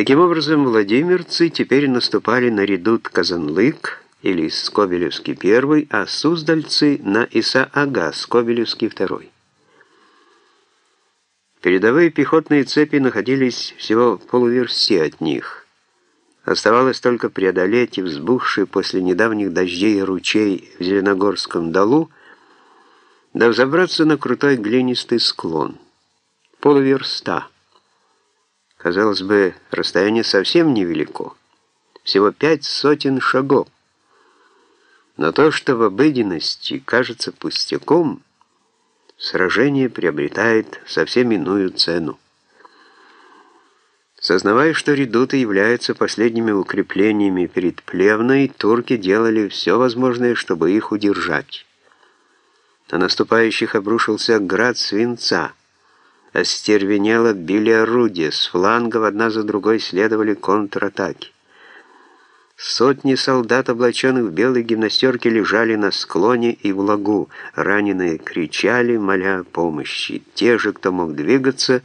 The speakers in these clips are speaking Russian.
Таким образом, владимирцы теперь наступали на редут Казанлык или Скобелевский первый, а суздальцы на Иса-Ага, Скобелевский второй. Передовые пехотные цепи находились всего полуверсте от них. Оставалось только преодолеть взбухший после недавних дождей ручей в Зеленогорском долу, да взобраться на крутой глинистый склон. Полуверста. Казалось бы, расстояние совсем невелико. Всего пять сотен шагов. Но то, что в обыденности кажется пустяком, сражение приобретает совсем иную цену. Сознавая, что редуты являются последними укреплениями перед Плевной, турки делали все возможное, чтобы их удержать. На наступающих обрушился град свинца – остервенело били орудия, с флангов одна за другой следовали контратаки. Сотни солдат, облаченных в белые гимнастерки, лежали на склоне и в лагу. Раненые кричали, моля о помощи. Те же, кто мог двигаться,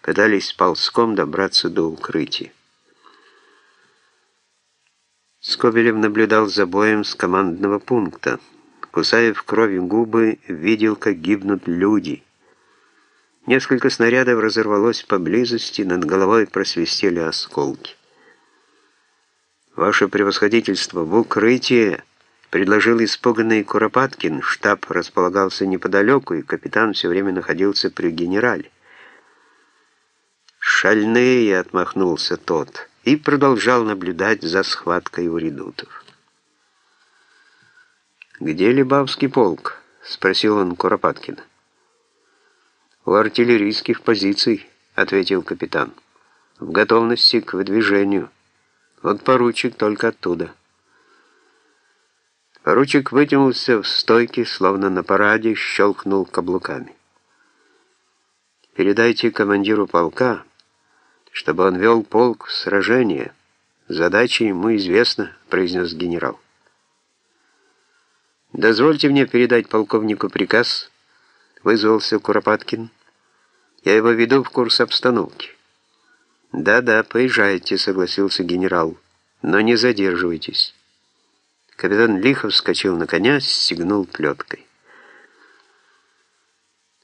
пытались ползком добраться до укрытия. Скобелев наблюдал за боем с командного пункта. Кусая в крови губы, видел, как гибнут люди — Несколько снарядов разорвалось поблизости, над головой просвистели осколки. «Ваше превосходительство, в укрытие!» предложил испуганный Куропаткин. Штаб располагался неподалеку, и капитан все время находился при генерале. «Шальные!» — отмахнулся тот и продолжал наблюдать за схваткой у редутов. «Где Лебавский полк?» — спросил он Куропаткина. «У артиллерийских позиций», — ответил капитан. «В готовности к выдвижению. Вот поручик только оттуда». Поручик вытянулся в стойке, словно на параде, щелкнул каблуками. «Передайте командиру полка, чтобы он вел полк в сражение. Задача ему известна», — произнес генерал. «Дозвольте мне передать полковнику приказ», — вызвался Куропаткин. Я его веду в курс обстановки». «Да-да, поезжайте», — согласился генерал. «Но не задерживайтесь». Капитан лихо вскочил на коня, стегнул плеткой.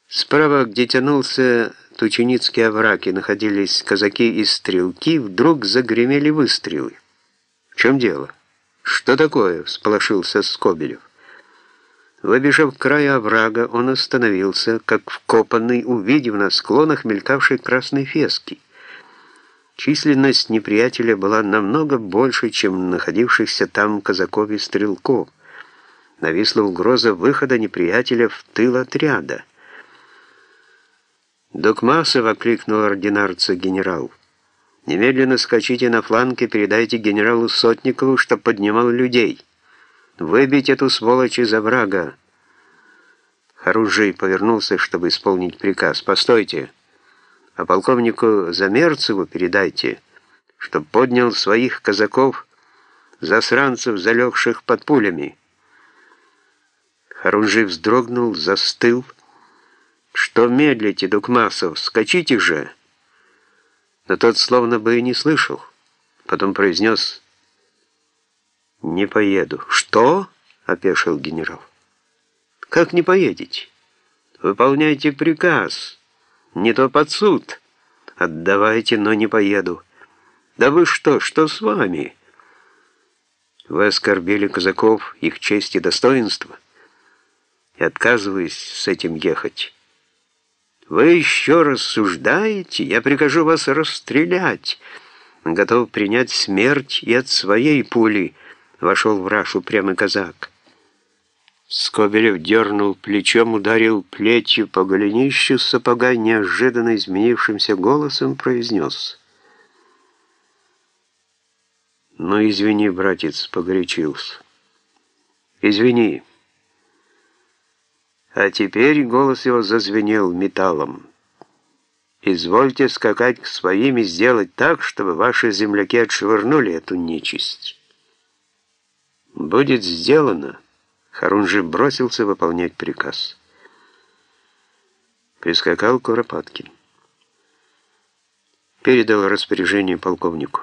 Справа, где тянулся Тученицкий овраг и находились казаки и стрелки, вдруг загремели выстрелы. «В чем дело? Что такое?» — всполошился Скобелев. Выбежав к краю оврага, он остановился, как вкопанный, увидев на склонах мелькавшие красные фески. Численность неприятеля была намного больше, чем находившихся там казаков и стрелков. Нависла угроза выхода неприятеля в тыл отряда. «Докмасов!» — окликнул ординарца генерал. «Немедленно скачите на фланг и передайте генералу Сотникову, чтоб поднимал людей». Выбить эту сволочь из оврага. Харужий повернулся, чтобы исполнить приказ. «Постойте, а полковнику Замерцеву передайте, чтоб поднял своих казаков, засранцев, залегших под пулями». Харунжий вздрогнул, застыл. «Что медлите, Дукмасов? Скачите же!» Но тот словно бы и не слышал. Потом произнес «Не поеду». «Что?» — опешил генерал. «Как не поедете? Выполняйте приказ. Не то под суд. Отдавайте, но не поеду». «Да вы что? Что с вами?» «Вы оскорбили казаков, их честь и достоинство, и отказываюсь с этим ехать». «Вы еще рассуждаете? Я прикажу вас расстрелять. Готов принять смерть и от своей пули» вошел в рашу прямо казак. Скобелев дернул плечом, ударил плетью по голенищу сапога, неожиданно изменившимся голосом произнес. «Ну, извини, братец», — погорячился. «Извини». А теперь голос его зазвенел металлом. «Извольте скакать к своим и сделать так, чтобы ваши земляки отшвырнули эту нечисть». «Будет сделано!» Харунжи бросился выполнять приказ. Прискакал Куропаткин. передал распоряжение полковнику.